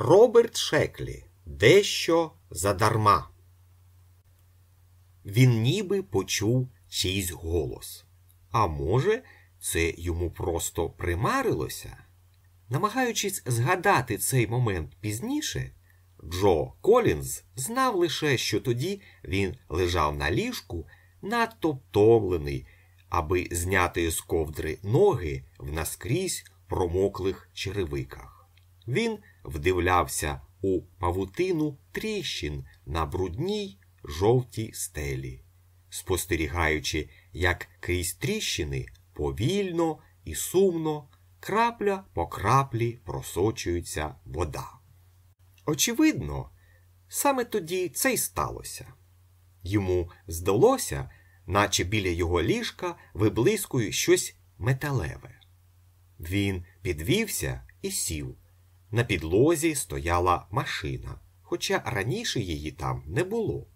Роберт Шеклі дещо задарма. Він ніби почув чийсь голос. А може, це йому просто примарилося? Намагаючись згадати цей момент пізніше, Джо Колінз знав лише, що тоді він лежав на ліжку, надто втомлений, аби зняти з ковдри ноги в наскрізь промоклих черевиках. Він вдивлявся у павутину тріщин на брудній жовтій стелі, спостерігаючи, як крізь тріщини повільно і сумно, крапля по краплі просочується вода. Очевидно, саме тоді це й сталося. Йому здалося, наче біля його ліжка виблискує щось металеве. Він підвівся і сів. На підлозі стояла машина, хоча раніше її там не було.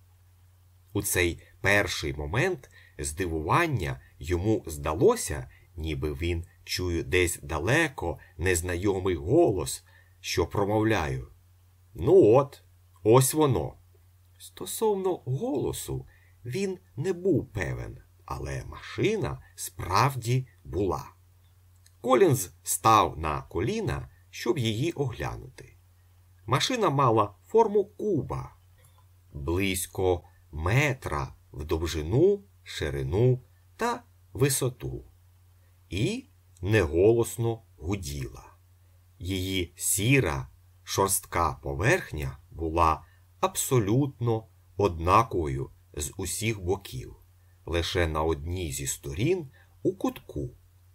У цей перший момент здивування йому здалося, ніби він чує десь далеко незнайомий голос, що промовляє Ну от, ось воно. Стосовно голосу, він не був певен, але машина справді була. Колінз став на коліна, щоб її оглянути. Машина мала форму куба, близько метра в довжину, ширину та висоту, і неголосно гуділа. Її сіра шорстка поверхня була абсолютно однаковою з усіх боків. Лише на одній зі сторін у кутку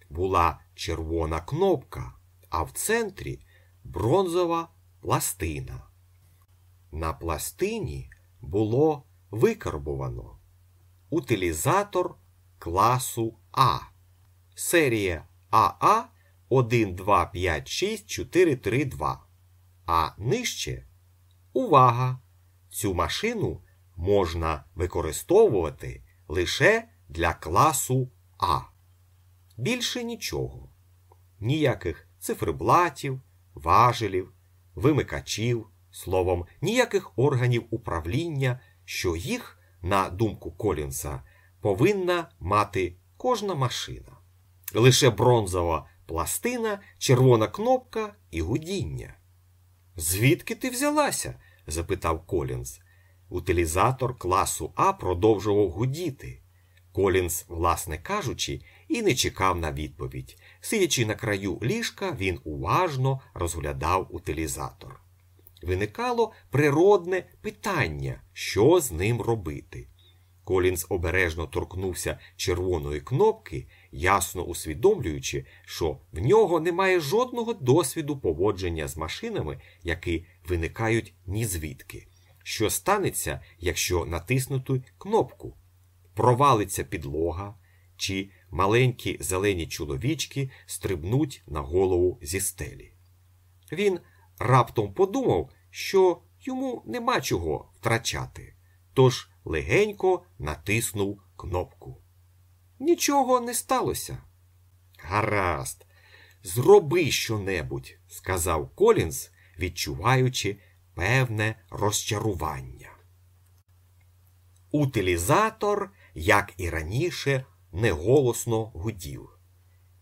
була червона кнопка, а в центрі бронзова пластина. На пластині було викарбовано утилізатор класу А, серія АА 1256432. А нижче увага! Цю машину можна використовувати лише для класу А. Більше нічого. Ніяких циферблатів, важелів, вимикачів, словом, ніяких органів управління, що їх, на думку Колінса, повинна мати кожна машина. Лише бронзова пластина, червона кнопка і гудіння. Звідки ти взялася? запитав Колінс. Утилізатор класу А продовжував гудіти. Колінс, власне кажучи, і не чекав на відповідь. Сидячи на краю ліжка, він уважно розглядав утилізатор. Виникало природне питання, що з ним робити. Колінс обережно торкнувся червоної кнопки, ясно усвідомлюючи, що в нього немає жодного досвіду поводження з машинами, які виникають ні звідки. Що станеться, якщо натиснути кнопку? Провалиться підлога, чи маленькі зелені чоловічки стрибнуть на голову зі стелі. Він раптом подумав, що йому нема чого втрачати, тож легенько натиснув кнопку. Нічого не сталося. Гаразд, зроби щонебудь, сказав Колінс, відчуваючи певне розчарування. Утилізатор, як і раніше, неголосно гудів.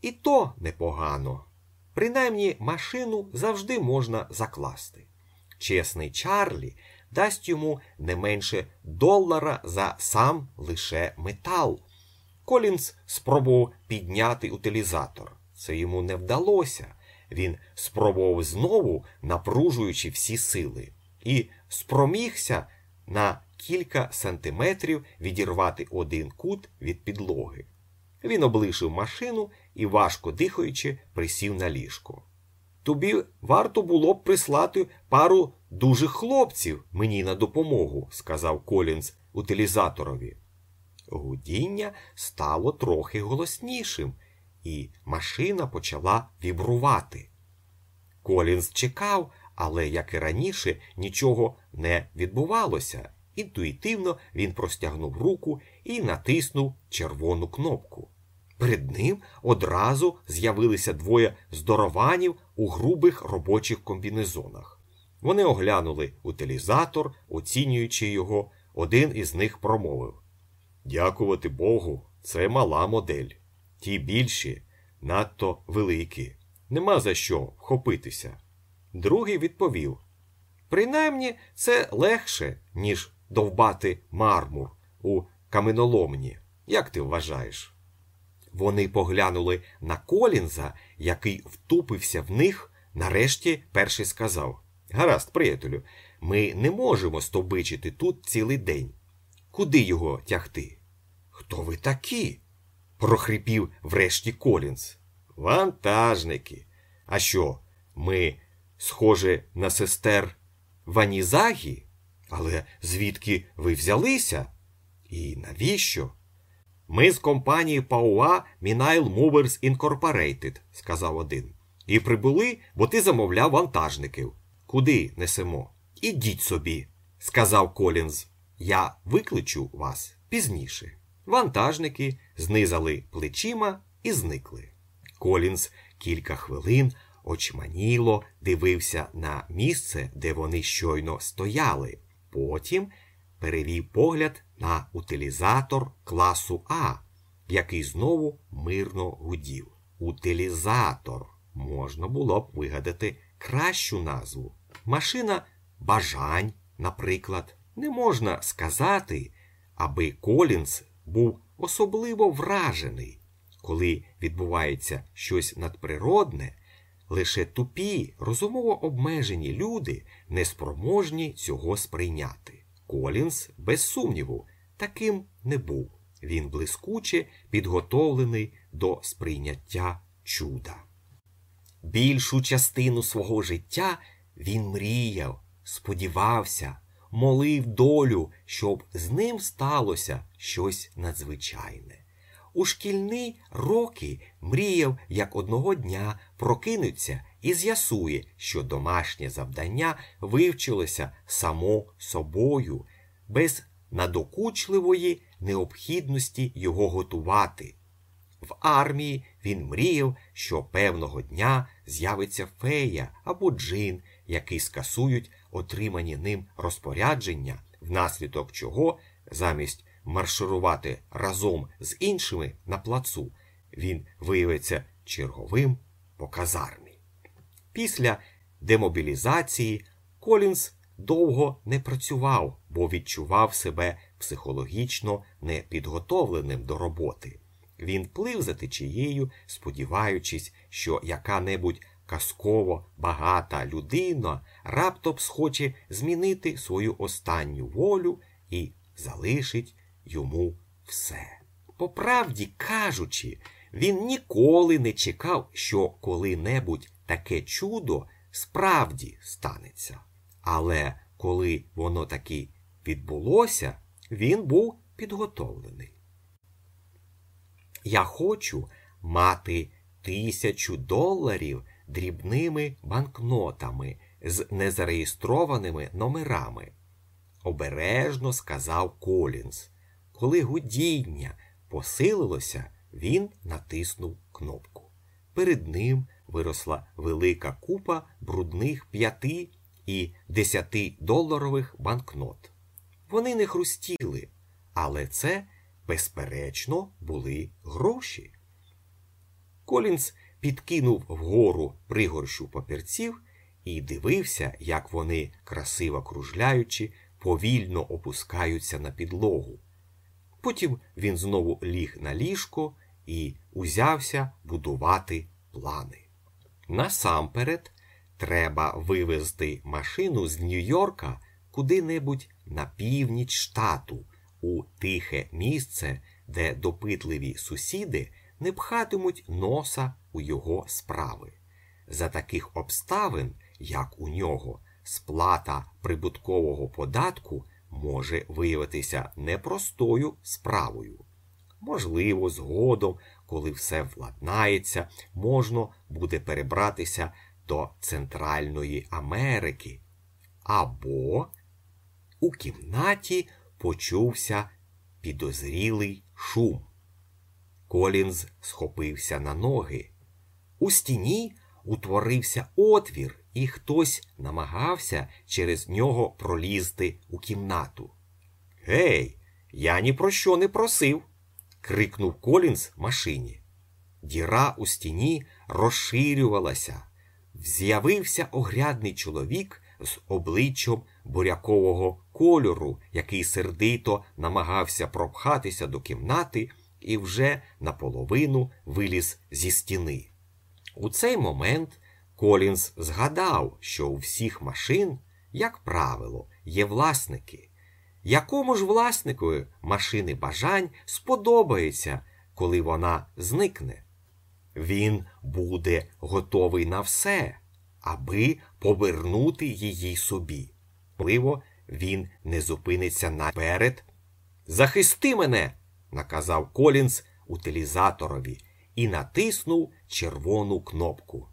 І то непогано. Принаймні машину завжди можна закласти. Чесний Чарлі дасть йому не менше долара за сам лише метал. Колінс спробував підняти утилізатор. Це йому не вдалося. Він спробував знову, напружуючи всі сили, і спромігся на кілька сантиметрів відірвати один кут від підлоги. Він облишив машину і, важко дихаючи, присів на ліжко. Тобі варто було б прислати пару дужих хлопців мені на допомогу, сказав Колінз утилізаторові. Гудіння стало трохи голоснішим, і машина почала вібрувати. Колінз чекав, але, як і раніше, нічого не відбувалося. Інтуїтивно він простягнув руку і натиснув червону кнопку. Перед ним одразу з'явилися двоє здорованів у грубих робочих комбінезонах. Вони оглянули утилізатор, оцінюючи його, один із них промовив Дякувати Богу, це мала модель. Ті більші, надто великі. Нема за що вхопитися. Другий відповів Принаймні, це легше, ніж довбати мармур у каменоломні. Як ти вважаєш? Вони поглянули на Колінза, який втупився в них, нарешті перший сказав Гаразд, приятелю, ми не можемо стобичити тут цілий день. Куди його тягти? Хто ви такі? прохрипів врешті Колінз. Вантажники. А що, ми схожі на сестер Ванізагі? Але звідки ви взялися? І навіщо? Ми з компанії Пауа Мінайл Movers Incorporated», – сказав один. І прибули, бо ти замовляв вантажників. Куди несемо? Ідіть собі, сказав Колінз. Я викличу вас пізніше. Вантажники знизали плечима і зникли. Колінз кілька хвилин очманіло дивився на місце, де вони щойно стояли. Потім перевів погляд на утилізатор класу А, який знову мирно гудів. Утилізатор можна було б вигадати кращу назву. Машина бажань, наприклад, не можна сказати, аби Колінс був особливо вражений, коли відбувається щось надприродне. Лише тупі, розумово обмежені люди неспроможні цього сприйняти. Колінс, без сумніву, таким не був. Він блискуче підготовлений до сприйняття чуда. Більшу частину свого життя він мріяв, сподівався, молив долю, щоб з ним сталося щось надзвичайне. У шкільні роки мріяв, як одного дня прокинуться і з'ясує, що домашнє завдання вивчилося само собою, без надокучливої необхідності його готувати. В армії він мріяв, що певного дня з'явиться фея або джин, які скасують отримані ним розпорядження, внаслідок чого замість марширувати разом з іншими на плацу, він виявиться черговим по казармі. Після демобілізації Колінс довго не працював, бо відчував себе психологічно непідготовленим до роботи. Він плив за течією, сподіваючись, що яка-небудь казково багата людина раптом схоче змінити свою останню волю і залишить йому все. По правді кажучи, він ніколи не чекав, що коли-небудь таке чудо справді станеться. Але коли воно таки відбулося, він був підготовлений. Я хочу мати тисячу доларів дрібними банкнотами з незареєстрованими номерами, обережно сказав Колінс. Коли гудіння посилилося, він натиснув кнопку. Перед ним виросла велика купа брудних п'яти і десяти доларових банкнот. Вони не хрустіли, але це, безперечно, були гроші. Колінс підкинув вгору пригорщу папірців і дивився, як вони, красиво кружляючи, повільно опускаються на підлогу. Потім він знову ліг на ліжко і узявся будувати плани. Насамперед, треба вивезти машину з Нью-Йорка куди-небудь на північ штату, у тихе місце, де допитливі сусіди не пхатимуть носа у його справи. За таких обставин, як у нього, сплата прибуткового податку може виявитися непростою справою. Можливо, згодом, коли все владнається, можна буде перебратися до Центральної Америки. Або у кімнаті почувся підозрілий шум. Колінз схопився на ноги. У стіні утворився отвір, і хтось намагався через нього пролізти у кімнату. Гей, я ні про що не просив. крикнув Колінс машині. Діра у стіні розширювалася. З'явився огрядний чоловік з обличчям бурякового кольору, який сердито намагався пропхатися до кімнати і вже наполовину виліз зі стіни. У цей момент Колінс згадав, що у всіх машин, як правило, є власники. Якому ж власнику машини бажань сподобається, коли вона зникне? Він буде готовий на все, аби повернути її собі. Можливо, він не зупиниться наперед. Захисти мене, наказав Колінс утилізаторові і натиснув червону кнопку.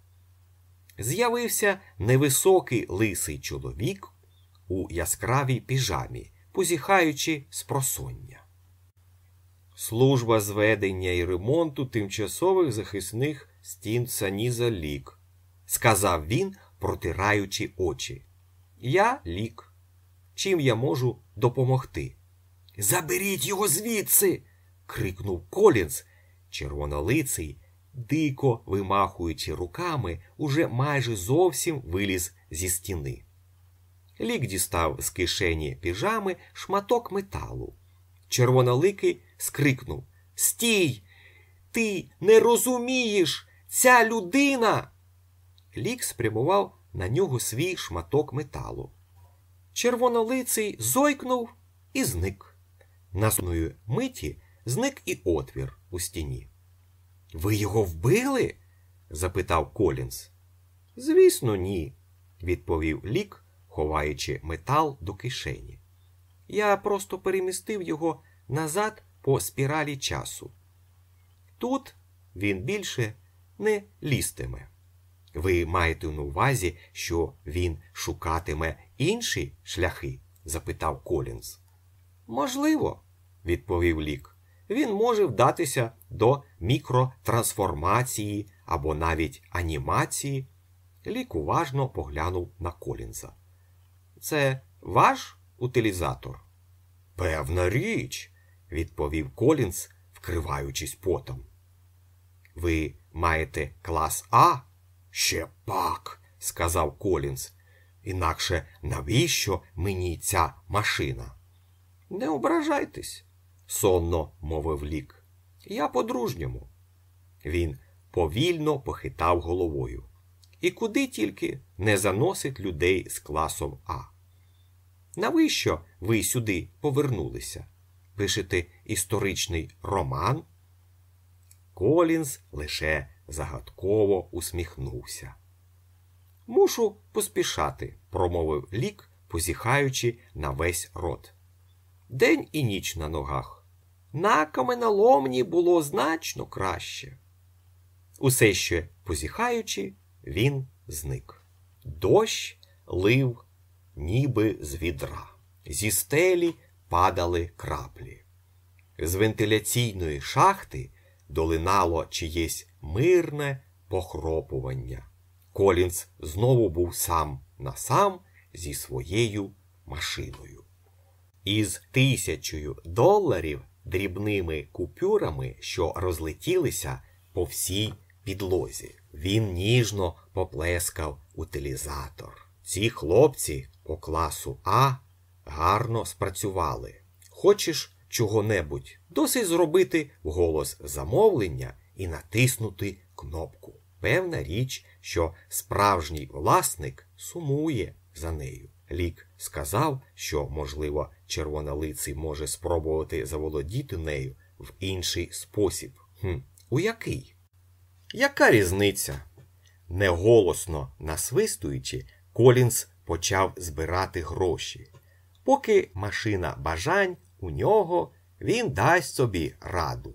З'явився невисокий лисий чоловік у яскравій піжамі, позіхаючи з просоння. Служба зведення і ремонту тимчасових захисних стін Саніза Лік, сказав він, протираючи очі. Я лік. Чим я можу допомогти? Заберіть його звідси. крикнув Колінс. Червонолиций, дико вимахуючи руками, уже майже зовсім виліз зі стіни. Лік дістав з кишені піжами шматок металу. Червоноликий скрикнув Стій! Ти не розумієш! Ця людина. Лік спрямував на нього свій шматок металу. Червонолиций зойкнув і зник. Наступної миті зник і отвір у стіні. Ви його вбили? запитав Колінс. Звісно, ні, відповів лік, ховаючи метал до кишені. Я просто перемістив його назад по спіралі часу. Тут він більше не лістиме. Ви маєте на увазі, що він шукатиме інші шляхи? запитав Колінс. Можливо, відповів лік. Він може вдатися до мікротрансформації або навіть анімації. Лік уважно поглянув на Колінза. Це ваш утилізатор? Певна річ, відповів Колінз, вкриваючись потом. Ви маєте клас А? Ще пак, сказав Колінз. Інакше навіщо мені ця машина? Не ображайтесь, сонно мовив лік. Я по-дружньому. Він повільно похитав головою. І куди тільки не заносить людей з класом А. Навіщо ви сюди повернулися? Пишете історичний роман? Колінз лише загадково усміхнувся. Мушу поспішати, промовив лік, позіхаючи на весь рот. День і ніч на ногах. На каменоломні було значно краще. Усе ще позіхаючи, він зник. Дощ лив, ніби з відра. Зі стелі падали краплі. З вентиляційної шахти долинало чиєсь мирне похропування. Колінс знову був сам на сам зі своєю машиною. Із тисячою доларів дрібними купюрами, що розлетілися по всій підлозі. Він ніжно поплескав утилізатор. Ці хлопці по класу А гарно спрацювали. Хочеш чого-небудь, досить зробити голос замовлення і натиснути кнопку. Певна річ, що справжній власник сумує за нею. Лік сказав, що, можливо, червонолиций може спробувати заволодіти нею в інший спосіб. Хм, У який? Яка різниця? Неголосно насвистуючи, Колінс почав збирати гроші. Поки машина бажань у нього, він дасть собі раду.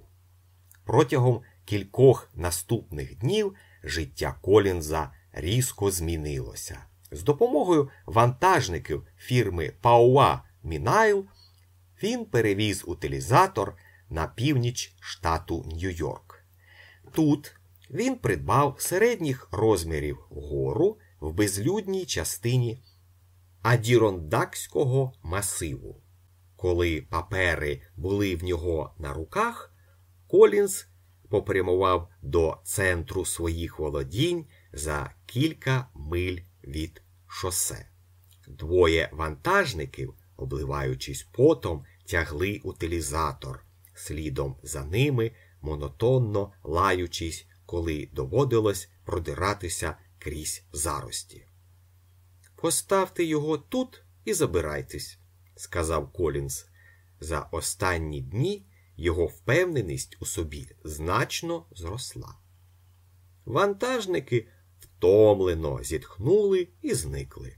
Протягом кількох наступних днів життя Колінза різко змінилося. З допомогою вантажників фірми Пауа Мінайл він перевіз утилізатор на північ штату Нью-Йорк. Тут він придбав середніх розмірів гору в безлюдній частині Адірондакського масиву. Коли папери були в нього на руках, Колінс попрямував до центру своїх володінь за кілька миль від шосе. Двоє вантажників, обливаючись потом, тягли утилізатор, слідом за ними, монотонно лаючись, коли доводилось продиратися крізь зарості. Поставте його тут і забирайтесь, сказав Колінс. За останні дні його впевненість у собі значно зросла. Вантажники втомлено зітхнули і зникли.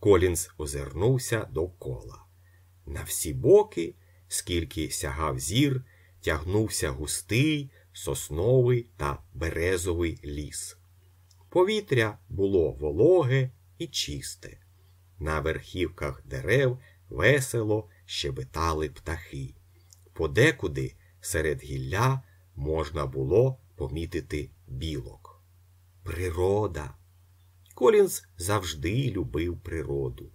Колінс озирнувся довкола. На всі боки, скільки сягав зір, тягнувся густий, сосновий та березовий ліс. Повітря було вологе і чисте. На верхівках дерев весело щебетали птахи. Подекуди серед гілля можна було помітити білок. Природа. Колінс завжди любив природу.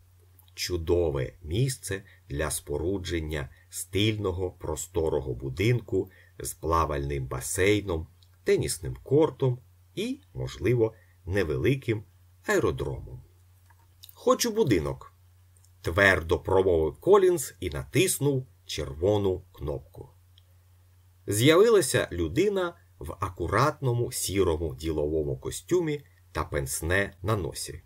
Чудове місце для спорудження стильного просторого будинку з плавальним басейном, тенісним кортом і, можливо, невеликим аеродромом. Хочу будинок, твердо промовив Колінс і натиснув червону кнопку. З'явилася людина в акуратному сірому діловому костюмі та пенсне на носі.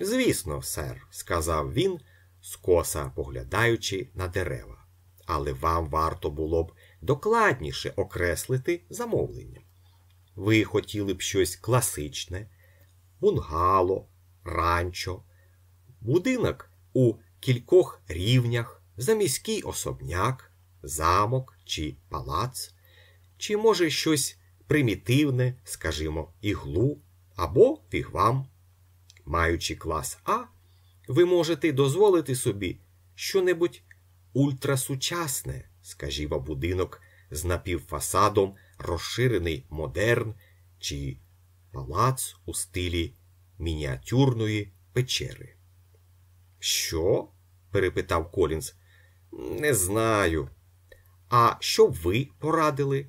Звісно, сер, сказав він, скоса поглядаючи на дерева, але вам варто було б докладніше окреслити замовлення. Ви хотіли б щось класичне, бунгало, ранчо, будинок у кількох рівнях, заміський особняк, замок чи палац, чи, може, щось примітивне, скажімо, іглу або вігвам. Маючи клас А, ви можете дозволити собі щонебудь ультрасучасне, скажімо, будинок з напівфасадом, розширений модерн чи палац у стилі мініатюрної печери. Що? перепитав Колінс. Не знаю. А що ви порадили?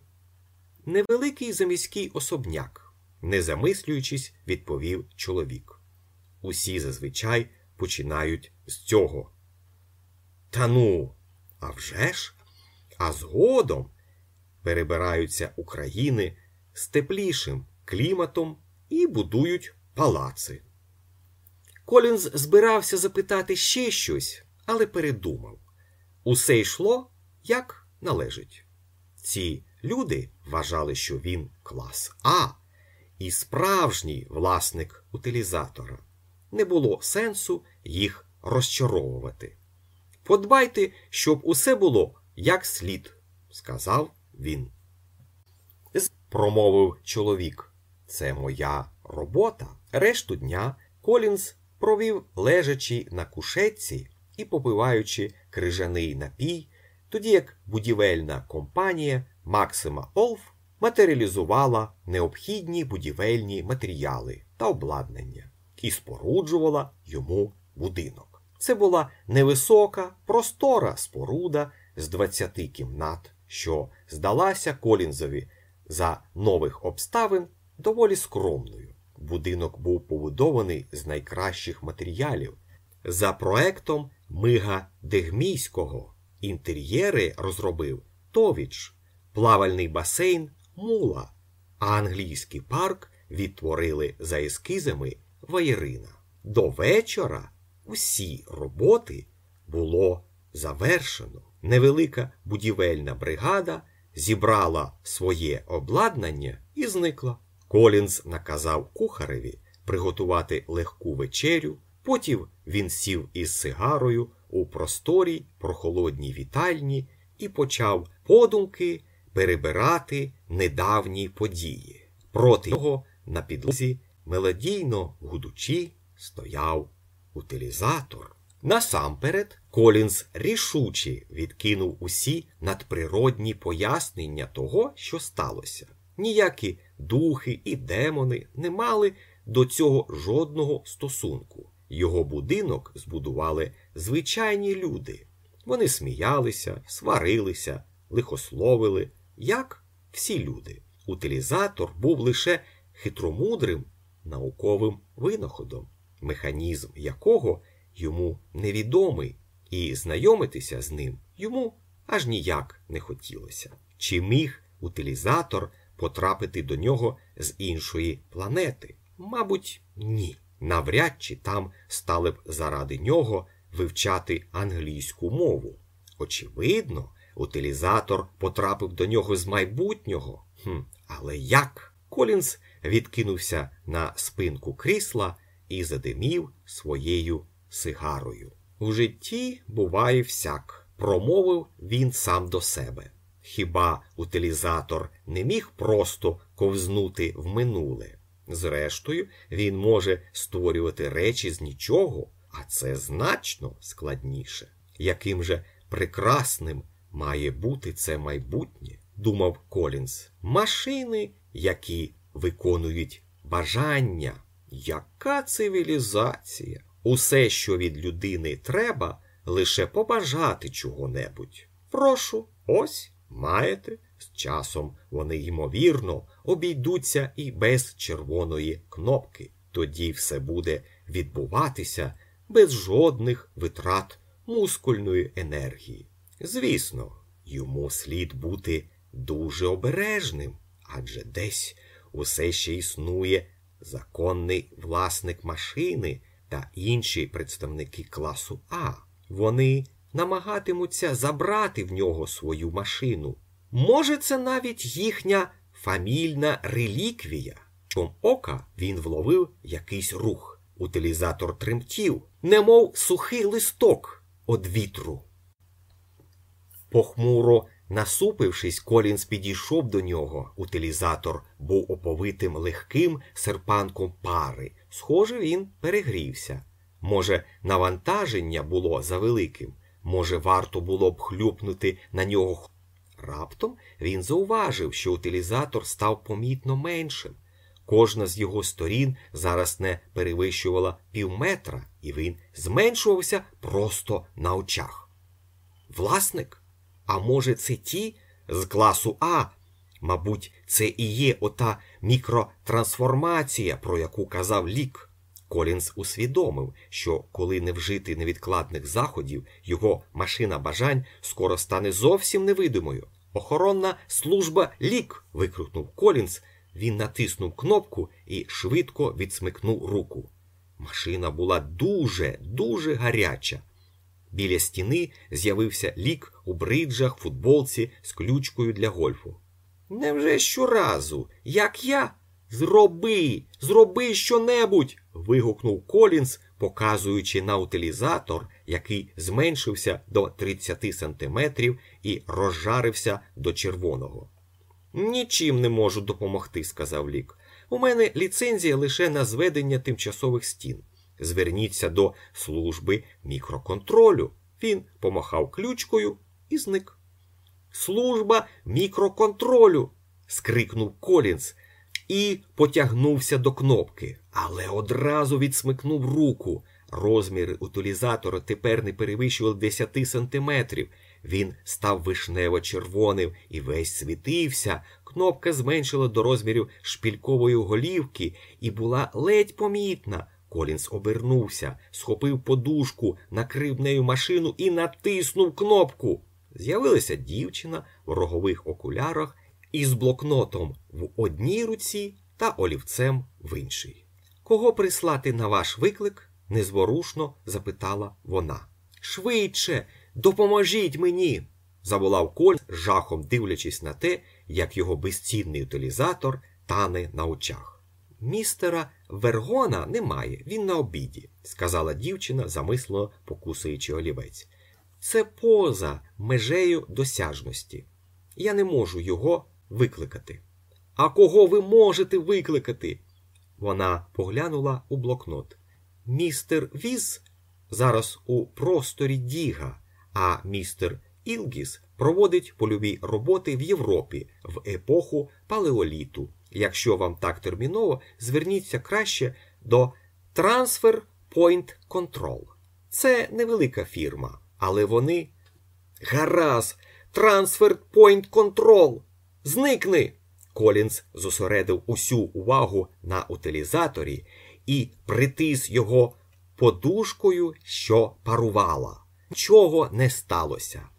Невеликий заміський особняк, не замислюючись, відповів чоловік. Усі зазвичай починають з цього. Та ну, а вже ж? А згодом перебираються України з теплішим кліматом і будують палаци. Колінз збирався запитати ще щось, але передумав. Усе йшло, як належить. Ці люди вважали, що він клас А і справжній власник утилізатора. Не було сенсу їх розчаровувати. Подбайте, щоб усе було як слід, сказав він. Промовив чоловік. Це моя робота. Решту дня Колінз провів лежачи на кушетці і попиваючи крижаний напій, тоді як будівельна компанія Максима Олф матеріалізувала необхідні будівельні матеріали та обладнання і споруджувала йому будинок. Це була невисока, простора споруда з 20 кімнат, що здалася Колінзові за нових обставин доволі скромною. Будинок був побудований з найкращих матеріалів. За проектом Мига Дегмійського інтер'єри розробив Товіч, плавальний басейн Мула, а англійський парк відтворили за ескізами Ваєрина. До вечора усі роботи було завершено. Невелика будівельна бригада зібрала своє обладнання і зникла. Колінз наказав кухареві приготувати легку вечерю, потім він сів із сигарою у просторій прохолодній вітальні і почав подумки перебирати недавні події. Проти нього на підлозі, мелодійно гудучи, стояв утилізатор. Насамперед, Колінз рішуче відкинув усі надприродні пояснення того, що сталося. Ніякі духи і демони не мали до цього жодного стосунку. Його будинок збудували звичайні люди. Вони сміялися, сварилися, лихословили, як всі люди. Утилізатор був лише хитромудрим науковим винаходом, механізм якого йому невідомий, і знайомитися з ним йому аж ніяк не хотілося. Чи міг утилізатор потрапити до нього з іншої планети? Мабуть, ні. Навряд чи там стали б заради нього вивчати англійську мову. Очевидно, утилізатор потрапив до нього з майбутнього. Хм, Але як? Колінс відкинувся на спинку крісла і задимів своєю сигарою. У житті буває всяк, промовив він сам до себе. Хіба утилізатор не міг просто ковзнути в минуле? Зрештою, він може створювати речі з нічого, а це значно складніше. Яким же прекрасним має бути це майбутнє, думав Колінс. Машини, які виконують бажання. Яка цивілізація? Усе, що від людини треба, лише побажати чого-небудь. Прошу, ось маєте. З часом вони, ймовірно, обійдуться і без червоної кнопки. Тоді все буде відбуватися без жодних витрат мускульної енергії. Звісно, йому слід бути дуже обережним, адже десь усе ще існує законний власник машини та інші представники класу А. Вони намагатимуться забрати в нього свою машину. Може, це навіть їхня фамільна реліквія. Чом ока він вловив якийсь рух. Утилізатор тремтів, немов сухий листок од вітру. Похмуро насупившись, Колінс підійшов до нього. Утилізатор був оповитим легким серпанком пари. Схоже, він перегрівся. Може, навантаження було завеликим, може, варто було б хлюпнути на нього. Раптом він зауважив, що утилізатор став помітно меншим. Кожна з його сторін зараз не перевищувала півметра, і він зменшувався просто на очах. Власник? А може, це ті з класу А? Мабуть, це і є ота мікротрансформація, про яку казав лік. Колінс усвідомив, що коли не вжити невідкладних заходів, його машина бажань скоро стане зовсім невидимою. Охоронна служба лік. викрикнув Колінс. Він натиснув кнопку і швидко відсмикнув руку. Машина була дуже, дуже гаряча. Біля стіни з'явився лік у бриджах, футболці з ключкою для гольфу. Невже щоразу, як я? Зроби, зроби щонебудь. вигукнув Колінс, показуючи на утилізатор, який зменшився до 30 сантиметрів і розжарився до червоного. Нічим не можу допомогти, сказав лік. У мене ліцензія лише на зведення тимчасових стін. Зверніться до служби мікроконтролю. Він помахав ключкою і зник. Служба мікроконтролю. скрикнув Колінс і потягнувся до кнопки, але одразу відсмикнув руку. Розміри утилізатора тепер не перевищували 10 сантиметрів. Він став вишнево-червоним і весь світився. Кнопка зменшила до розмірів шпількової голівки і була ледь помітна. Колінс обернувся, схопив подушку, накрив нею машину і натиснув кнопку. З'явилася дівчина в рогових окулярах із блокнотом в одній руці та олівцем в іншій. Кого прислати на ваш виклик? незворушно запитала вона. Швидше, допоможіть мені, заволав Коль, жахом дивлячись на те, як його безцінний утилізатор тане на очах. Містера Вергона немає, він на обіді, сказала дівчина, замислено покусуючи олівець. Це поза межею досяжності. Я не можу його викликати. А кого ви можете викликати? Вона поглянула у блокнот. Містер Віз зараз у просторі Діга, а містер Ілгіс проводить польові роботи в Європі в епоху палеоліту. Якщо вам так терміново, зверніться краще до Transfer Point Control. Це невелика фірма, але вони. Гаразд, Transfer Point Control! Зникни! Колінс зосередив усю увагу на утилізаторі і притис його подушкою, що парувала. Нічого не сталося.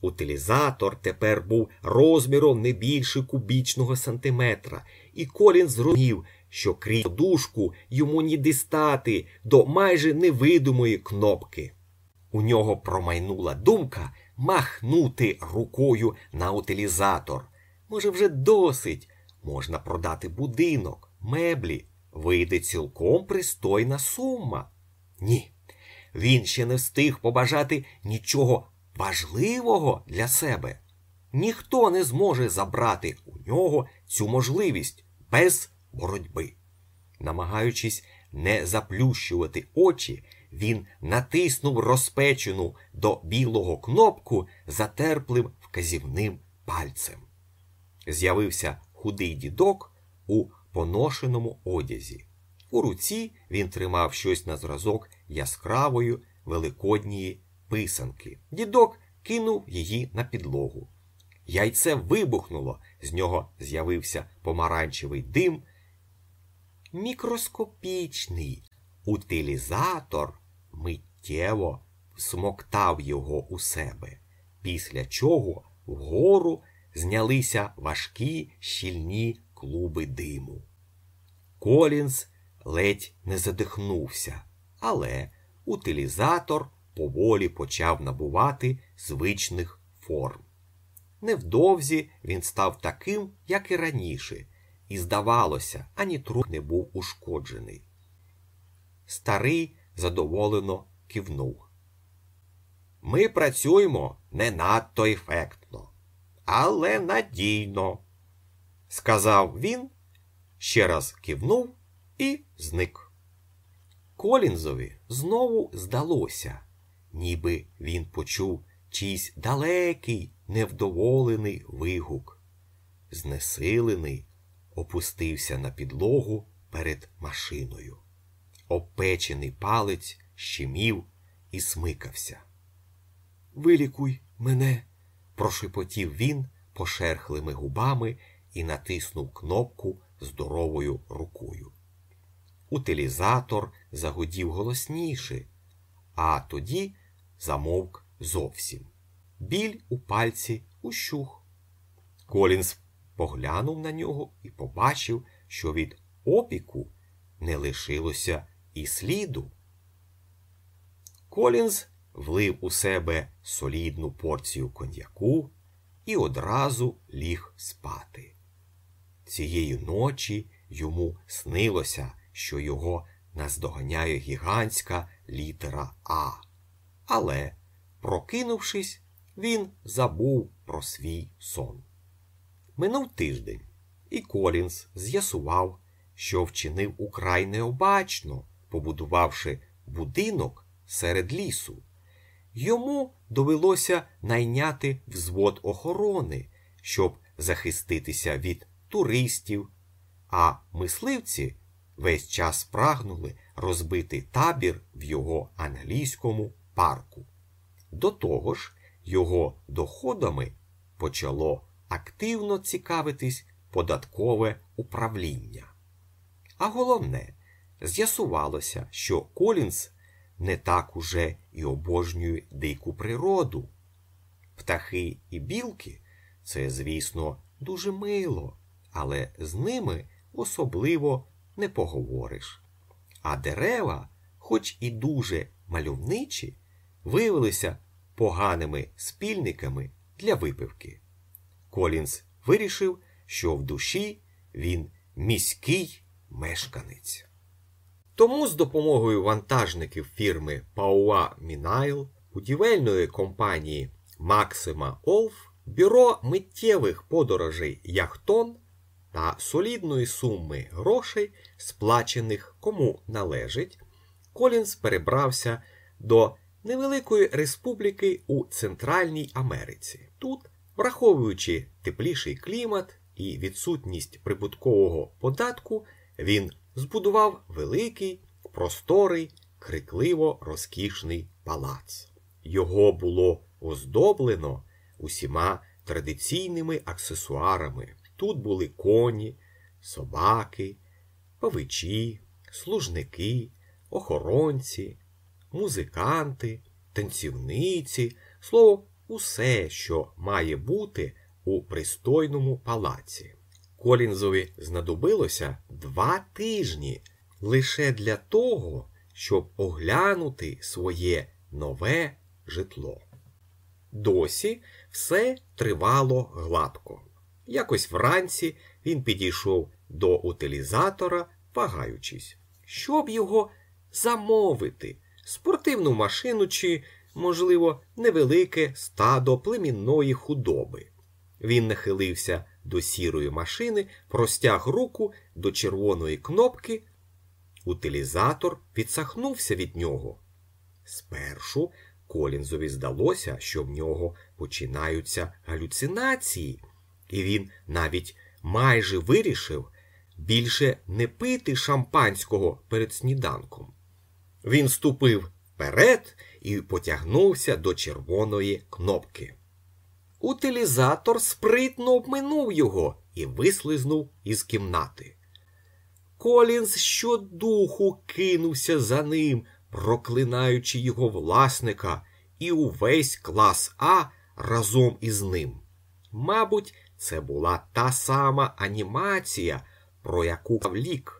Утилізатор тепер був розміром не більше кубічного сантиметра, і Колін зрозумів, що крізь подушку йому ні дістати до майже невидимої кнопки. У нього промайнула думка махнути рукою на утилізатор. Може, вже досить. Можна продати будинок, меблі. Вийде цілком пристойна сума. Ні, він ще не встиг побажати нічого важливого для себе. Ніхто не зможе забрати у нього цю можливість без боротьби. Намагаючись не заплющувати очі, він натиснув розпечену до білого кнопку затерплим вказівним пальцем. З'явився худий дідок у поношеному одязі. У руці він тримав щось на зразок яскравої великодньої писанки. Дідок кинув її на підлогу. Яйце вибухнуло, з нього з'явився помаранчевий дим. Мікроскопічний утилізатор миттєво смоктав його у себе, після чого вгору знялися важкі щільні клуби диму. Колінс ледь не задихнувся, але утилізатор поволі почав набувати звичних форм. Невдовзі він став таким, як і раніше, і, здавалося, ані трохи не був ушкоджений. Старий задоволено кивнув. Ми працюємо не надто ефектно, але надійно, сказав він, ще раз кивнув і зник. Колінзові знову здалося, ніби він почув чийсь далекий, невдоволений вигук. Знесилений, опустився на підлогу перед машиною. Опечений палець щемів і смикався. Вилікуй мене, прошепотів він пошерхлими губами і натиснув кнопку здоровою рукою. Утилізатор загудів голосніше, а тоді замовк зовсім. Біль у пальці ущух. Колінс поглянув на нього і побачив, що від опіку не лишилося і сліду. Колінз влив у себе солідну порцію коньяку і одразу ліг спати. Цієї ночі йому снилося, що його наздоганяє гігантська літера А. Але, прокинувшись, він забув про свій сон. Минув тиждень, і Колінс з'ясував, що вчинив украй необачно, побудувавши будинок серед лісу. Йому довелося найняти взвод охорони, щоб захиститися від туристів, а мисливці весь час прагнули розбити табір в його англійському парку. До того ж, його доходами почало активно цікавитись податкове управління. А головне, з'ясувалося, що Колінс не так уже і обожнює дику природу. Птахи і білки це, звісно, дуже мило, але з ними особливо не поговориш. А дерева, хоч і дуже мальовничі, виявилися поганими спільниками для випивки. Колінс вирішив, що в душі він міський мешканець. Тому з допомогою вантажників фірми Пауа Мінайл, будівельної компанії Максима Олф, бюро миттєвих подорожей Яхтон та солідної суми грошей, сплачених кому належить, Колінс перебрався до невеликої республіки у Центральній Америці. Тут, враховуючи тепліший клімат і відсутність прибуткового податку, він збудував великий, просторий, крикливо розкішний палац. Його було оздоблено усіма традиційними аксесуарами. Тут були коні, собаки, павичі, служники, охоронці, музиканти, танцівниці, слово, усе, що має бути у пристойному палаці. Колінзові знадобилося два тижні лише для того, щоб оглянути своє нове житло. Досі все тривало гладко. Якось вранці він підійшов до утилізатора, вагаючись, щоб його замовити, спортивну машину чи, можливо, невелике стадо племінної худоби. Він нахилився до сірої машини, простяг руку до червоної кнопки. Утилізатор підсахнувся від нього. Спершу Колінзові здалося, що в нього починаються галюцинації, і він навіть майже вирішив більше не пити шампанського перед сніданком. Він ступив вперед і потягнувся до червоної кнопки. Утилізатор спритно обминув його і вислизнув із кімнати. Колінз щодуху кинувся за ним, проклинаючи його власника і увесь клас А разом із ним. Мабуть, це була та сама анімація, про яку влік.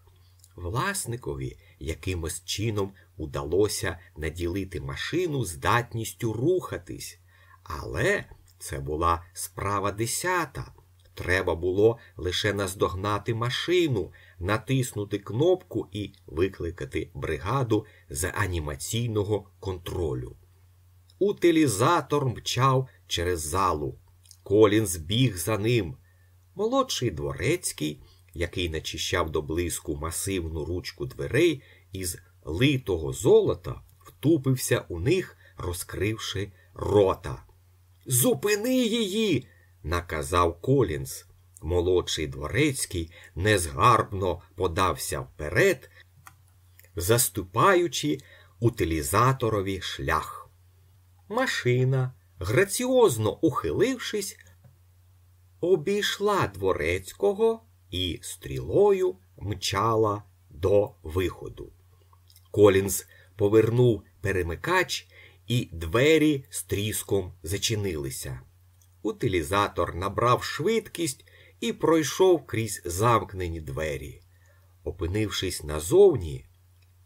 Власникові якимось чином удалося наділити машину здатністю рухатись, але це була справа десята. Треба було лише наздогнати машину, натиснути кнопку і викликати бригаду з анімаційного контролю. Утилізатор мчав через залу. Колін збіг за ним. Молодший дворецький, який начищав до блиску масивну ручку дверей із литого золота, втупився у них, розкривши рота. Зупини її, наказав Колінс. Молодший дворецький незгарбно подався вперед, заступаючи утилізаторові шлях. Машина, граціозно ухилившись, обійшла дворецького і стрілою мчала до виходу. Колінз повернув перемикач, і двері з тріском зачинилися. Утилізатор набрав швидкість і пройшов крізь замкнені двері. Опинившись назовні,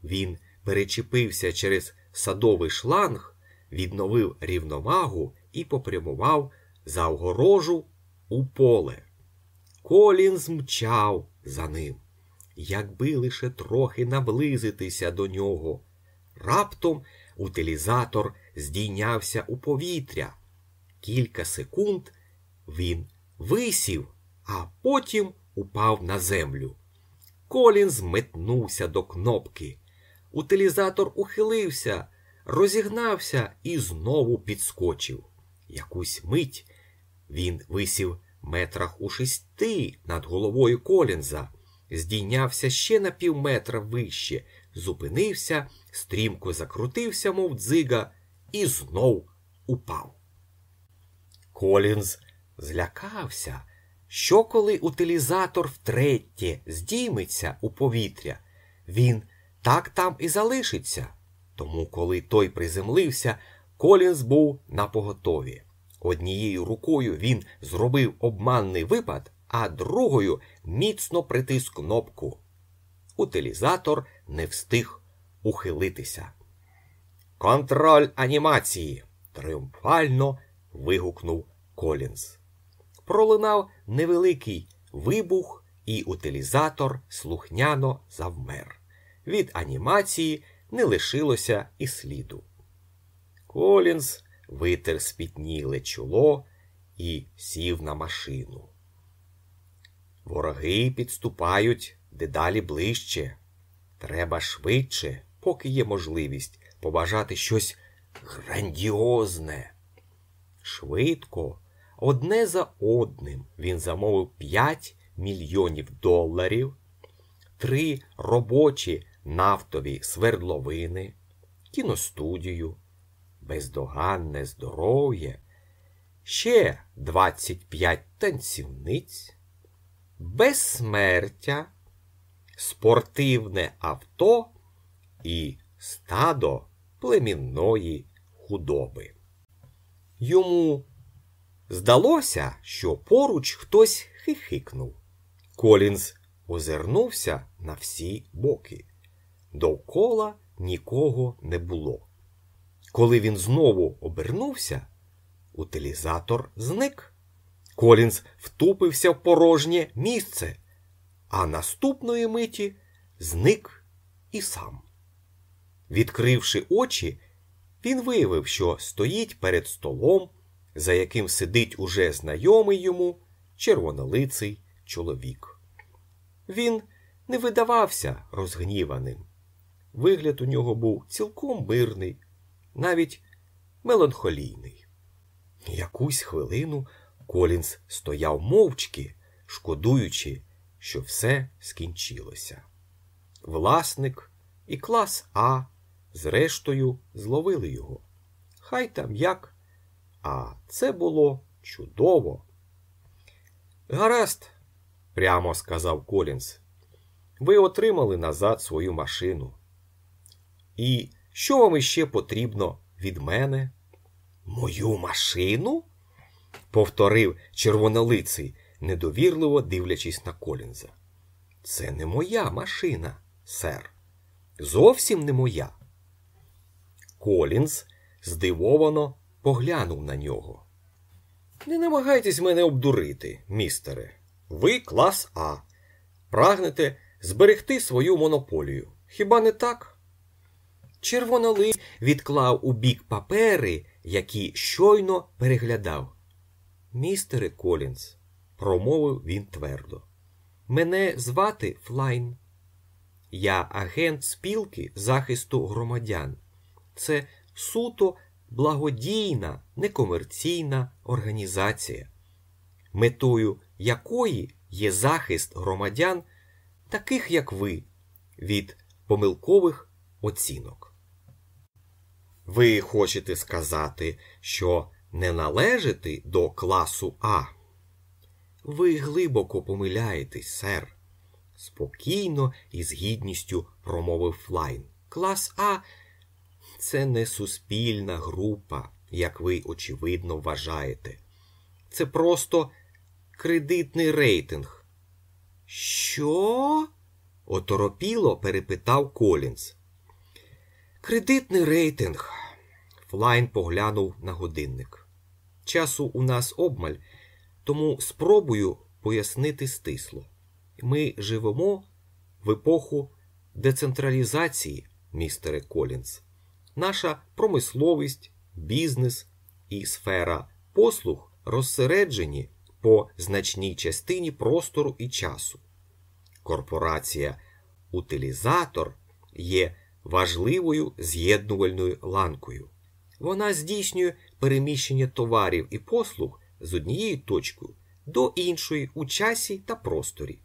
він перечепився через садовий шланг, відновив рівновагу і попрямував за огорожу у поле. Колін змчав за ним. Якби лише трохи наблизитися до нього. Раптом утилізатор здійнявся у повітря. Кілька секунд він висів, а потім упав на землю. Колін зметнувся до кнопки. Утилізатор ухилився, розігнався і знову підскочив. Якусь мить він висів метрах у шести над головою Колінза, здійнявся ще на півметра вище, зупинився, стрімко закрутився, мов дзига, і знов упав. Колінз злякався, що коли утилізатор втретє здійметься у повітря, він так там і залишиться. Тому, коли той приземлився, Колінз був на поготові. Однією рукою він зробив обманний випад, а другою міцно притис кнопку. Утилізатор не встиг ухилитися. Контроль анімації. тріумфально вигукнув Колінз. Пролунав невеликий вибух, і утилізатор слухняно завмер. Від анімації не лишилося і сліду. Колінз витер спітніле чоло і сів на машину. Вороги підступають дедалі ближче. Треба швидше, поки є можливість, побажати щось грандіозне. Швидко, одне за одним, він замовив 5 мільйонів доларів, три робочі нафтові свердловини, кіностудію, бездоганне здоров'я, ще 25 танцівниць, безсмертя, спортивне авто і стадо племінної худоби. Йому здалося, що поруч хтось хихикнув. Колінз озирнувся на всі боки. Довкола нікого не було. Коли він знову обернувся, утилізатор зник. Колінз втупився в порожнє місце, а наступної миті зник і сам. Відкривши очі, він виявив, що стоїть перед столом, за яким сидить уже знайомий йому червонолиций чоловік. Він не видавався розгніваним. Вигляд у нього був цілком мирний, навіть меланхолійний. Якусь хвилину Колінс стояв мовчки, шкодуючи, що все скінчилося. Власник і клас А, зрештою, зловили його. Хай там як, а це було чудово. Гаразд, прямо сказав Колінс. Ви отримали назад свою машину. І що вам іще потрібно від мене? Мою машину? повторив червонолиций, недовірливо дивлячись на Колінза. Це не моя машина, сер. Зовсім не моя. Колінз здивовано поглянув на нього. Не намагайтесь мене обдурити, містере. Ви клас А. Прагнете зберегти свою монополію. Хіба не так? Червоноли відклав у бік папери, які щойно переглядав. Містере Колінз, промовив він твердо. Мене звати Флайн. Я агент спілки захисту громадян. Це суто благодійна, некомерційна організація, метою якої є захист громадян, таких як ви, від помилкових оцінок. Ви хочете сказати, що не належите до класу А? Ви глибоко помиляєтесь, сер, спокійно і з гідністю промовив Флайн. Клас А це не суспільна група, як ви, очевидно, вважаєте. Це просто кредитний рейтинг. Що? оторопіло перепитав Колінз. Кредитний рейтинг. Флайн поглянув на годинник. Часу у нас обмаль, тому спробую пояснити стисло. Ми живемо в епоху децентралізації, містере Колінз. Наша промисловість, бізнес і сфера послуг розсереджені по значній частині простору і часу. Корпорація утилізатор є важливою з'єднувальною ланкою. Вона здійснює переміщення товарів і послуг з однієї точки до іншої у часі та просторі.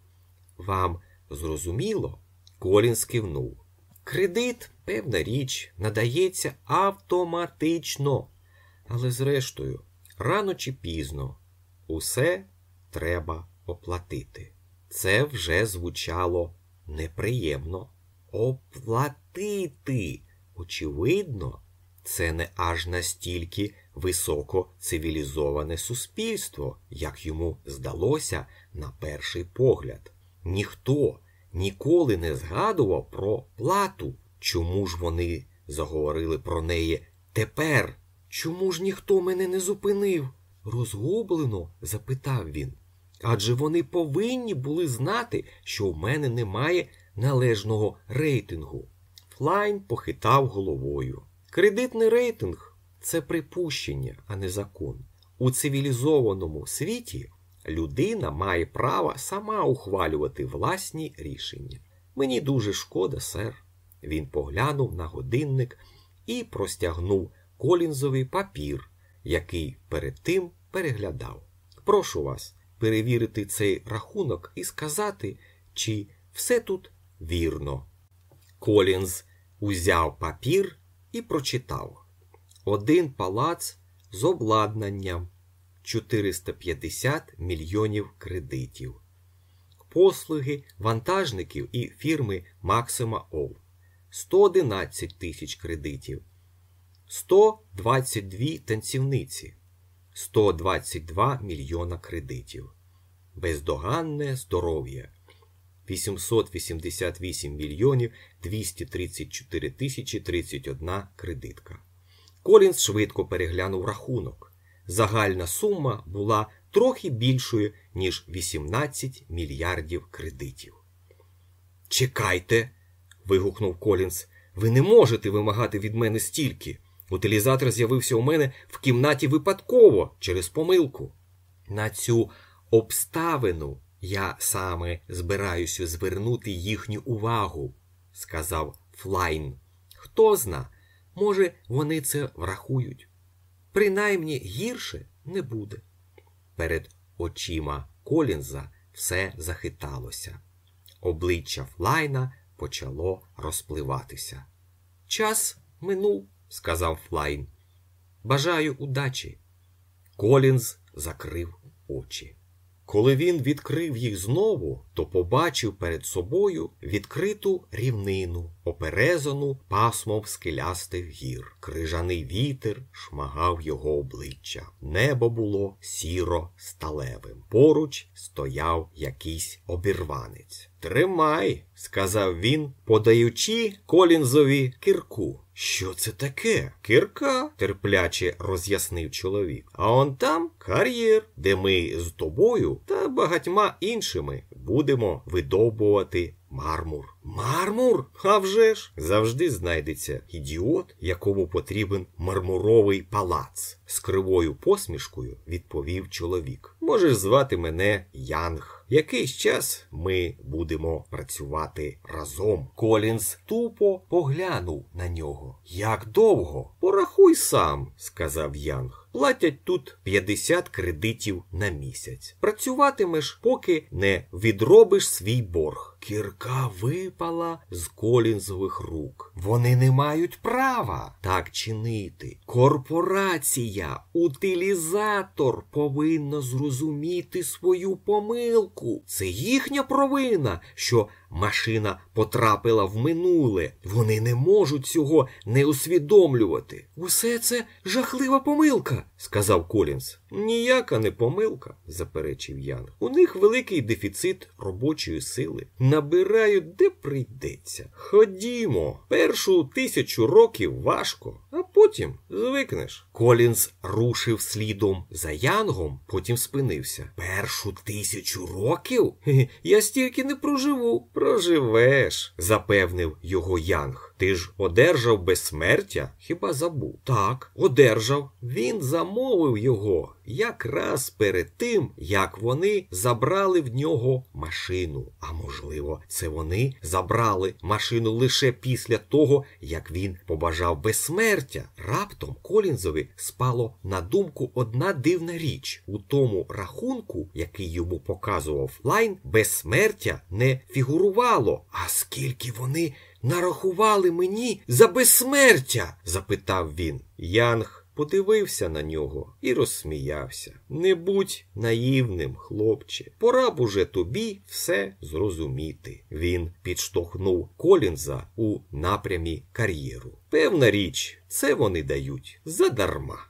Вам зрозуміло, Колін скивнув. Кредит, певна річ, надається автоматично, але, зрештою, рано чи пізно усе треба оплатити. Це вже звучало неприємно. Оплатити, очевидно, це не аж настільки високо цивілізоване суспільство, як йому здалося на перший погляд. Ніхто ніколи не згадував про плату. Чому ж вони заговорили про неї тепер? Чому ж ніхто мене не зупинив? розгублено запитав він. Адже вони повинні були знати, що в мене немає належного рейтингу. Флайн похитав головою. Кредитний рейтинг це припущення, а не закон. У цивілізованому світі людина має право сама ухвалювати власні рішення. Мені дуже шкода, сер. Він поглянув на годинник і простягнув Колінзовий папір, який перед тим переглядав. Прошу вас перевірити цей рахунок і сказати, чи все тут вірно. Колінз узяв папір і прочитав. Один палац з обладнанням. 450 мільйонів кредитів. Послуги вантажників і фірми Максима Ол 111 тисяч кредитів, 122 танцівниці, 122 мільйона кредитів, бездоганне здоров'я 888 мільйонів 234 тисячі 31 кредитка. Колінс швидко переглянув рахунок. Загальна сума була трохи більшою, ніж 18 мільярдів кредитів. Чекайте. вигукнув Колінс. Ви не можете вимагати від мене стільки. Утилізатор з'явився у мене в кімнаті випадково через помилку. На цю обставину я саме збираюся звернути їхню увагу, сказав Флайн. Хто зна, може, вони це врахують. Принаймні гірше не буде. Перед очима Колінза все захиталося. Обличчя Флайна почало розпливатися. Час минув, сказав Флайн. Бажаю удачі. Колінз закрив очі. Коли він відкрив їх знову, то побачив перед собою відкриту рівнину, оперезану пасмом скелястих гір. Крижаний вітер шмагав його обличчя. Небо було сіро сталевим. Поруч стояв якийсь обірванець. Тримай, сказав він, подаючи Колінзові кирку. Що це таке? Кирка, терпляче роз'яснив чоловік. А он там кар'єр, де ми з тобою та багатьма іншими будемо видовбувати мармур. Мармур? А вже ж завжди знайдеться ідіот, якому потрібен мармуровий палац. З кривою посмішкою відповів чоловік. Можеш звати мене Янг. Якийсь час ми будемо працювати разом. Колінс тупо поглянув на нього. Як довго? Порахуй сам, сказав Янг. Платять тут 50 кредитів на місяць. Працюватимеш, поки не відробиш свій борг. Кірка випала з колінзових рук. Вони не мають права так чинити. Корпорація, утилізатор повинна зрозуміти свою помилку. Це їхня провина, що машина потрапила в минуле. Вони не можуть цього не усвідомлювати. Усе це жахлива помилка, сказав Колінс. Ніяка не помилка, заперечив Ян. У них великий дефіцит робочої сили. Набирають де прийдеться. Ходімо, першу тисячу років важко, а потім звикнеш. Колінс рушив слідом за Янгом, потім спинився. Першу тисячу років? Я стільки не проживу. Проживеш, запевнив його Янг. Ти ж одержав безсмертя? Хіба забув? Так, одержав. Він замовив його якраз перед тим, як вони забрали в нього машину. А можливо, це вони забрали машину лише після того, як він побажав безсмертя. Раптом Колінзові спало на думку одна дивна річ. У тому рахунку, який йому показував Лайн, безсмертя не фігурувало. А скільки вони нарахували мені за безсмертя? запитав він. Янг подивився на нього і розсміявся. Не будь наївним, хлопче, пора б уже тобі все зрозуміти. Він підштовхнув Колінза у напрямі кар'єру. Певна річ, це вони дають задарма.